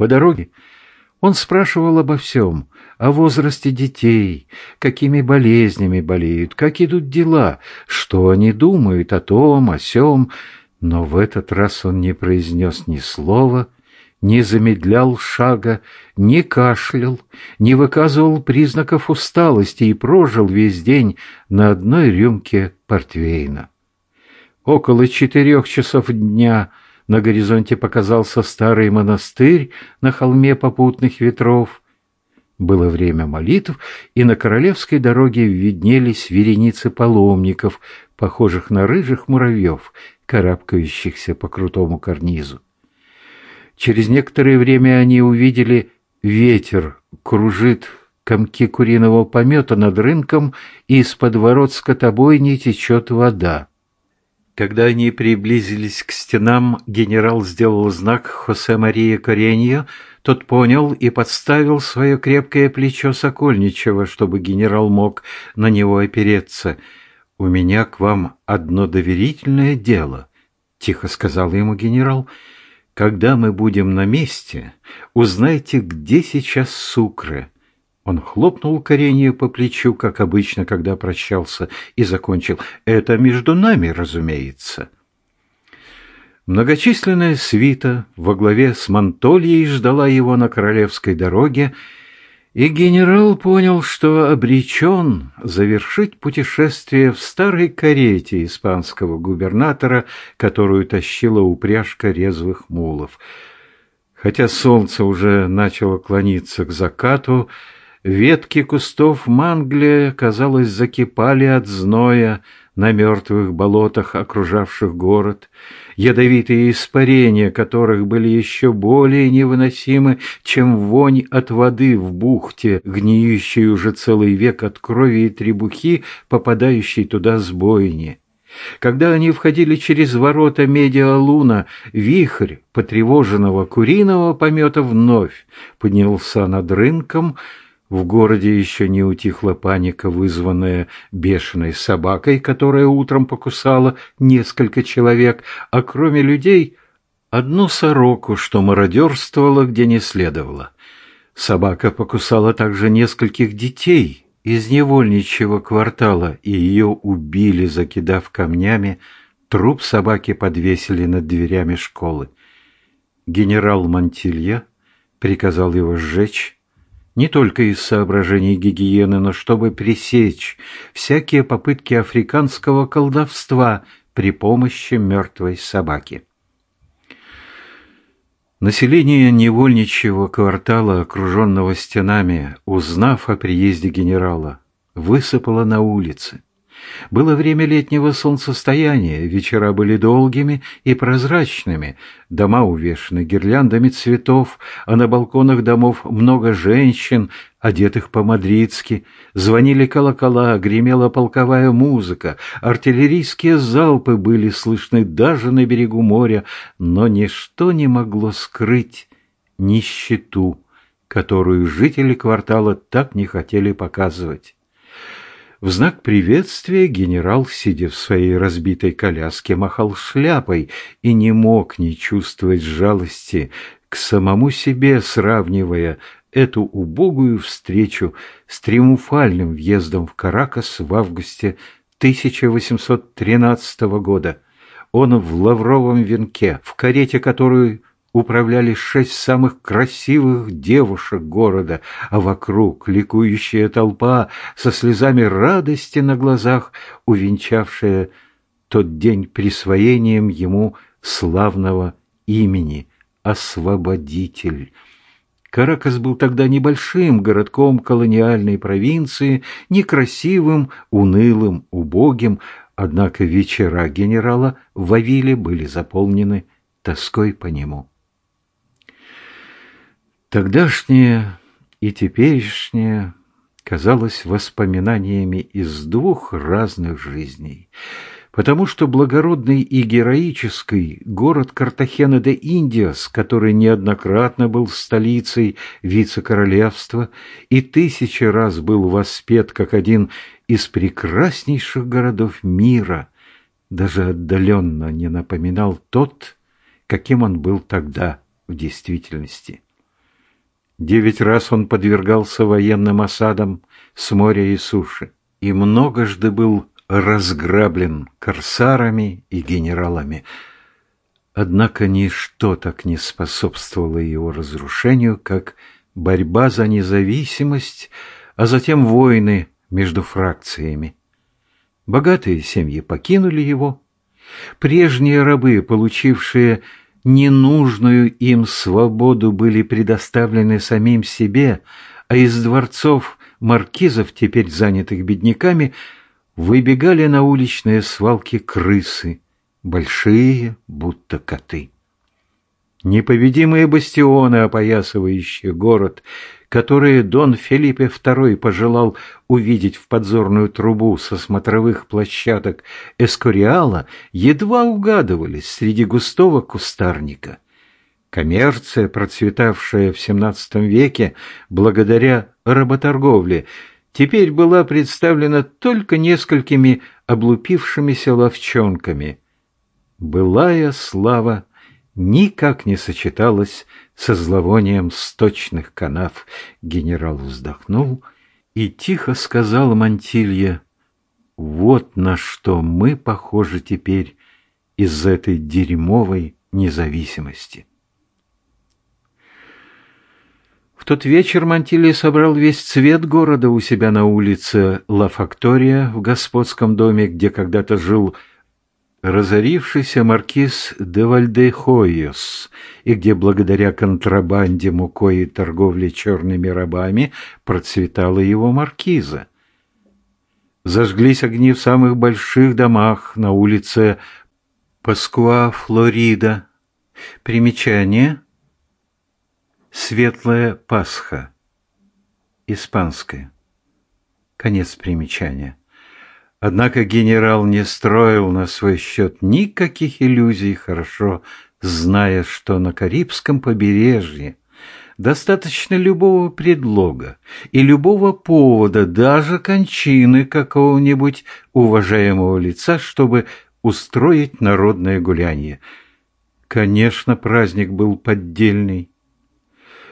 По дороге он спрашивал обо всем, о возрасте детей, какими болезнями болеют, как идут дела, что они думают о том, о сём, но в этот раз он не произнес ни слова, не замедлял шага, не кашлял, не выказывал признаков усталости и прожил весь день на одной рюмке портвейна. Около четырех часов дня на горизонте показался старый монастырь на холме попутных ветров. Было время молитв, и на королевской дороге виднелись вереницы паломников, похожих на рыжих муравьев, карабкающихся по крутому карнизу. Через некоторое время они увидели ветер кружит комки куриного помета над рынком, и из-под ворот скотобойни течет вода. Когда они приблизились к стенам, генерал сделал знак Хосе Мария Кореньо, тот понял и подставил свое крепкое плечо Сокольничева, чтобы генерал мог на него опереться. «У меня к вам одно доверительное дело», — тихо сказал ему генерал. «Когда мы будем на месте, узнайте, где сейчас Сукры». Он хлопнул Коренью по плечу, как обычно, когда прощался, и закончил. «Это между нами, разумеется». Многочисленная свита во главе с Монтольей ждала его на королевской дороге, и генерал понял, что обречен завершить путешествие в старой карете испанского губернатора, которую тащила упряжка резвых мулов. Хотя солнце уже начало клониться к закату, ветки кустов мангли, казалось, закипали от зноя, на мертвых болотах, окружавших город, ядовитые испарения которых были еще более невыносимы, чем вонь от воды в бухте, гниющей уже целый век от крови и требухи, попадающей туда с бойни. Когда они входили через ворота Медиалуна, вихрь потревоженного куриного помета вновь поднялся над рынком, в городе еще не утихла паника, вызванная бешеной собакой, которая утром покусала несколько человек, а кроме людей одну сороку, что мародерствовала где не следовало. Собака покусала также нескольких детей из невольничьего квартала, и ее убили, закидав камнями. Труп собаки подвесили над дверями школы. Генерал Монтилья приказал его сжечь, не только из соображений гигиены, но чтобы пресечь всякие попытки африканского колдовства при помощи мертвой собаки. Население невольничьего квартала, окруженного стенами, узнав о приезде генерала, высыпало на улицы. Было время летнего солнцестояния, вечера были долгими и прозрачными, дома увешаны гирляндами цветов, а на балконах домов много женщин, одетых по-мадридски. Звонили колокола, гремела полковая музыка, артиллерийские залпы были слышны даже на берегу моря, но ничто не могло скрыть нищету, которую жители квартала так не хотели показывать. В знак приветствия генерал, сидя в своей разбитой коляске, махал шляпой и не мог не чувствовать жалости к самому себе, сравнивая эту убогую встречу с триумфальным въездом в Каракас в августе 1813 года. Он в лавровом венке, в карете, которую управляли шесть самых красивых девушек города, а вокруг ликующая толпа со слезами радости на глазах, увенчавшая тот день присвоением ему славного имени «Освободитель». Каракас был тогда небольшим городком колониальной провинции, некрасивым, унылым, убогим, однако вечера генерала в Авиле были заполнены тоской по нему. Тогдашнее и теперешнее казалось воспоминаниями из двух разных жизней, потому что благородный и героический город Картахена де Индиас, который неоднократно был столицей вице-королевства и тысячи раз был воспет как один из прекраснейших городов мира, даже отдаленно не напоминал тот, каким он был тогда в действительности. Девять раз он подвергался военным осадам с моря и суши и многожды был разграблен корсарами и генералами. Однако ничто так не способствовало его разрушению, как борьба за независимость, а затем войны между фракциями. Богатые семьи покинули его. Прежние рабы, получившие ненужную им свободу, были предоставлены самим себе, а из дворцов маркизов, теперь занятых бедняками, выбегали на уличные свалки крысы, большие, будто коты. Непобедимые бастионы, опоясывающие город, которые Дон Филиппе II пожелал увидеть в подзорную трубу со смотровых площадок Эскориала, едва угадывались среди густого кустарника. Коммерция, процветавшая в XVII веке благодаря работорговле, теперь была представлена только несколькими облупившимися ловчонками. Былая слава никак не сочеталась со зловонием сточных канав. Генерал вздохнул и тихо сказал Мантилье, «Вот на что мы похожи теперь из-за этой дерьмовой независимости». В тот вечер Мантилье собрал весь цвет города у себя на улице Ла Фактория в господском доме, где когда-то жил разорившийся маркиз де Вальдехойос, и где благодаря контрабанде мукой и торговле черными рабами процветала его маркиза. Зажглись огни в самых больших домах на улице Паскуа, Флорида. Примечание. Светлая Пасха. Испанская. Конец примечания. Однако генерал не строил на свой счет никаких иллюзий, хорошо зная, что на Карибском побережье достаточно любого предлога и любого повода, даже кончины какого-нибудь уважаемого лица, чтобы устроить народное гуляние. Конечно, праздник был поддельный.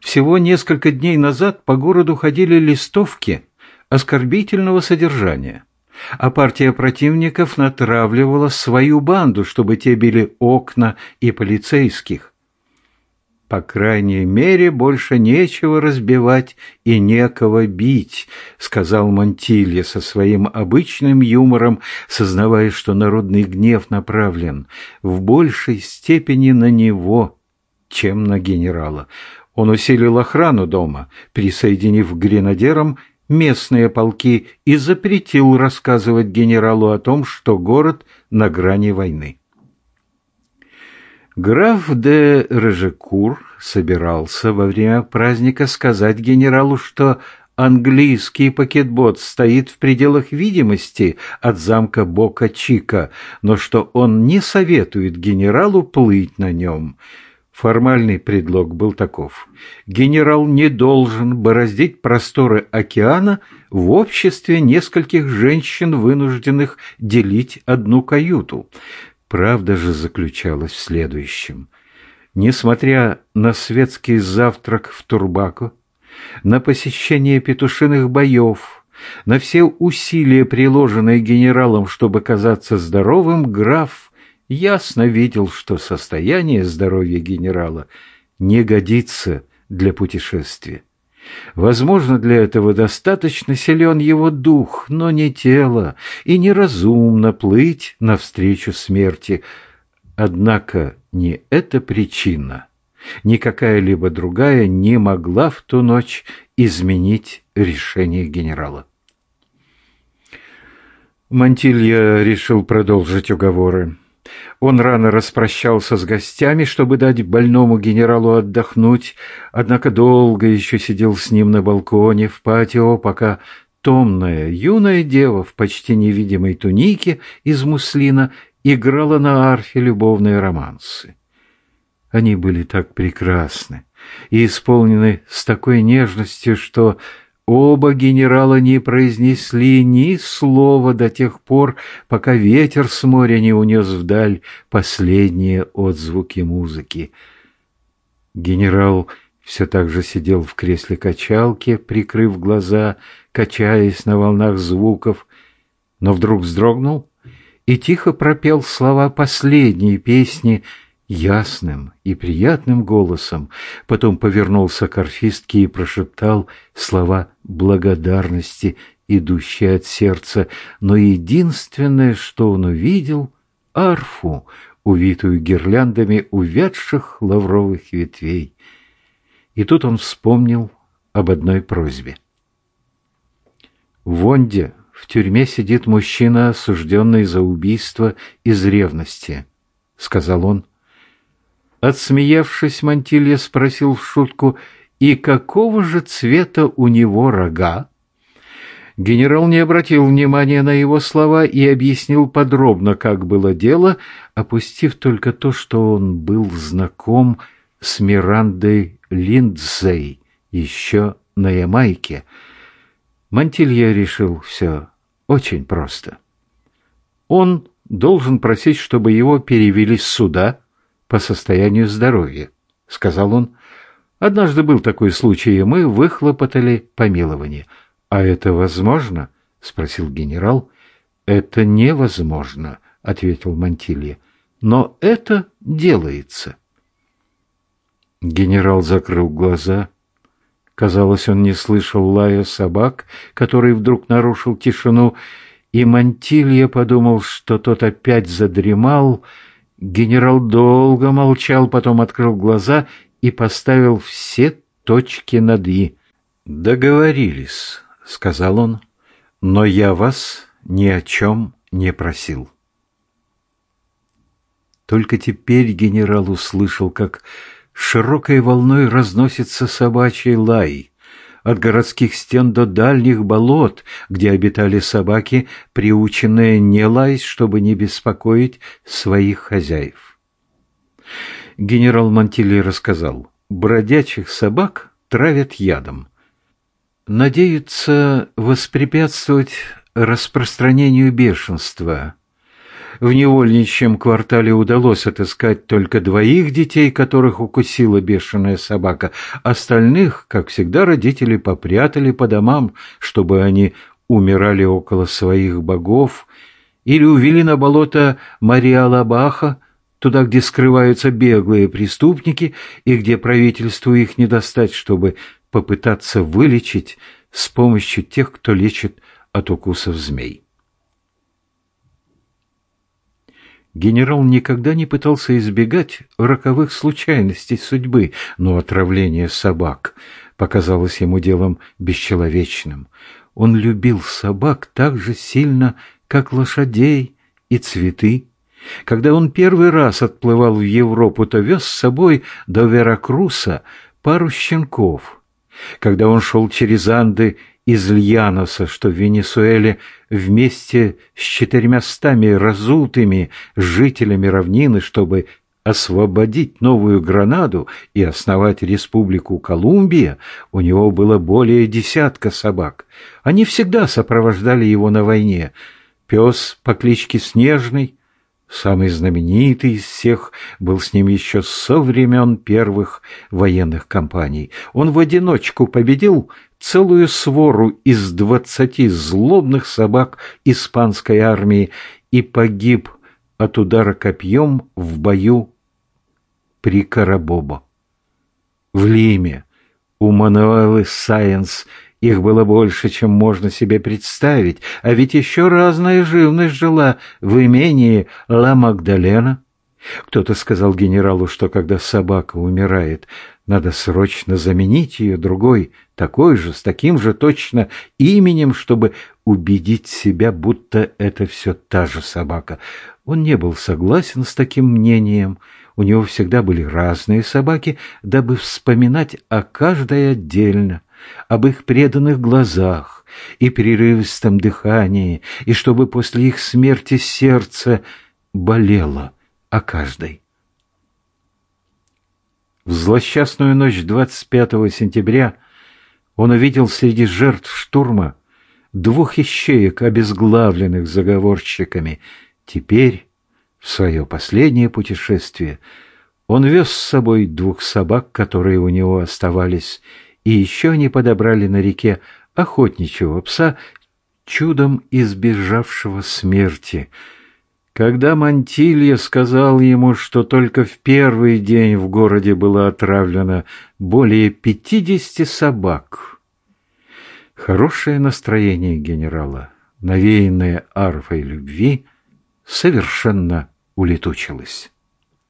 Всего несколько дней назад по городу ходили листовки оскорбительного содержания – а партия противников натравливала свою банду, чтобы те били окна и полицейских. По крайней мере, больше нечего разбивать и некого бить, сказал Монтилье со своим обычным юмором, сознавая, что народный гнев направлен в большей степени на него, чем на генерала. Он усилил охрану дома, присоединив к гренадерам местные полки и запретил рассказывать генералу о том, что город на грани войны. Граф де Режекур собирался во время праздника сказать генералу, что английский пакетбот стоит в пределах видимости от замка Бока-Чика, но что он не советует генералу плыть на нем – Формальный предлог был таков. Генерал не должен бороздить просторы океана в обществе нескольких женщин, вынужденных делить одну каюту. Правда же заключалась в следующем. Несмотря на светский завтрак в Турбаку, на посещение петушиных боев, на все усилия, приложенные генералом, чтобы казаться здоровым, граф ясно видел, что состояние здоровья генерала не годится для путешествия. Возможно, для этого достаточно силен его дух, но не тело, и неразумно плыть навстречу смерти. Однако не эта причина, ни какая-либо другая не могла в ту ночь изменить решение генерала. Мантилья решил продолжить уговоры. Он рано распрощался с гостями, чтобы дать больному генералу отдохнуть, однако долго еще сидел с ним на балконе в патио, пока томная юная дева в почти невидимой тунике из муслина играла на арфе любовные романсы. Они были так прекрасны и исполнены с такой нежностью, что Оба генерала не произнесли ни слова до тех пор, пока ветер с моря не унес вдаль последние отзвуки музыки. Генерал все так же сидел в кресле качалки, прикрыв глаза, качаясь на волнах звуков, но вдруг вздрогнул и тихо пропел слова последней песни ясным и приятным голосом, потом повернулся к орфистке и прошептал слова благодарности, идущие от сердца, но единственное, что он увидел — арфу, увитую гирляндами увядших лавровых ветвей. И тут он вспомнил об одной просьбе. Вонде в тюрьме сидит мужчина, осужденный за убийство из ревности, — сказал он. Отсмеявшись, Мантилья спросил в шутку, и какого же цвета у него рога? Генерал не обратил внимания на его слова и объяснил подробно, как было дело, опустив только то, что он был знаком с Мирандой Линдзей еще на Ямайке. Мантилья решил все очень просто. Он должен просить, чтобы его перевели с суда по состоянию здоровья, сказал он. Однажды был такой случай, и мы выхлопотали помилование. А это возможно? спросил генерал. Это невозможно, ответил Мантилья. Но это делается. Генерал закрыл глаза. Казалось, он не слышал лая собак, который вдруг нарушил тишину, и Мантилья подумал, что тот опять задремал. Генерал долго молчал, потом открыл глаза и поставил все точки над «и». «Договорились», — сказал он, — «но я вас ни о чем не просил». Только теперь генерал услышал, как широкой волной разносится собачий лай. От городских стен до дальних болот, где обитали собаки, приученные не лаять, чтобы не беспокоить своих хозяев. Генерал Мантили рассказал, бродячих собак травят ядом. Надеются воспрепятствовать распространению бешенства – в невольничьем квартале удалось отыскать только двоих детей, которых укусила бешеная собака. Остальных, как всегда, родители попрятали по домам, чтобы они умирали около своих богов, или увели на болото Мариалабаха, туда, где скрываются беглые преступники и где правительству их не достать, чтобы попытаться вылечить с помощью тех, кто лечит от укусов змей. Генерал никогда не пытался избегать роковых случайностей судьбы, но отравление собак показалось ему делом бесчеловечным. Он любил собак так же сильно, как лошадей и цветы. Когда он первый раз отплывал в Европу, то вез с собой до Веракруса пару щенков. Когда он шел через Анды из Льяноса, что в Венесуэле вместе с четырьмястами разутыми жителями равнины, чтобы освободить Новую Гранаду и основать Республику Колумбия, у него было более десятка собак. Они всегда сопровождали его на войне. Пес по кличке Снежный, самый знаменитый из всех, был с ним еще со времен первых военных кампаний. Он в одиночку победил целую свору из двадцати злобных собак испанской армии и погиб от удара копьем в бою при Карабобо. В Лиме у Мануэлы Сайенс их было больше, чем можно себе представить, а ведь еще разная живность жила в имении Ла Магдалена. Кто-то сказал генералу, что когда собака умирает, надо срочно заменить ее другой, такой же, с таким же точно именем, чтобы убедить себя, будто это все та же собака. Он не был согласен с таким мнением. У него всегда были разные собаки, дабы вспоминать о каждой отдельно, об их преданных глазах и прерывистом дыхании, и чтобы после их смерти сердце болело о каждой. В злосчастную ночь 25 сентября он увидел среди жертв штурма двух ищеек, обезглавленных заговорщиками. Теперь, в свое последнее путешествие, Он вез с собой двух собак, которые у него оставались, и еще они подобрали на реке охотничьего пса, чудом избежавшего смерти. Когда Мантилья сказал ему, что только в первый день в городе было отравлено более пятидесяти собак, хорошее настроение генерала, навеянное арфой любви, совершенно улетучилось.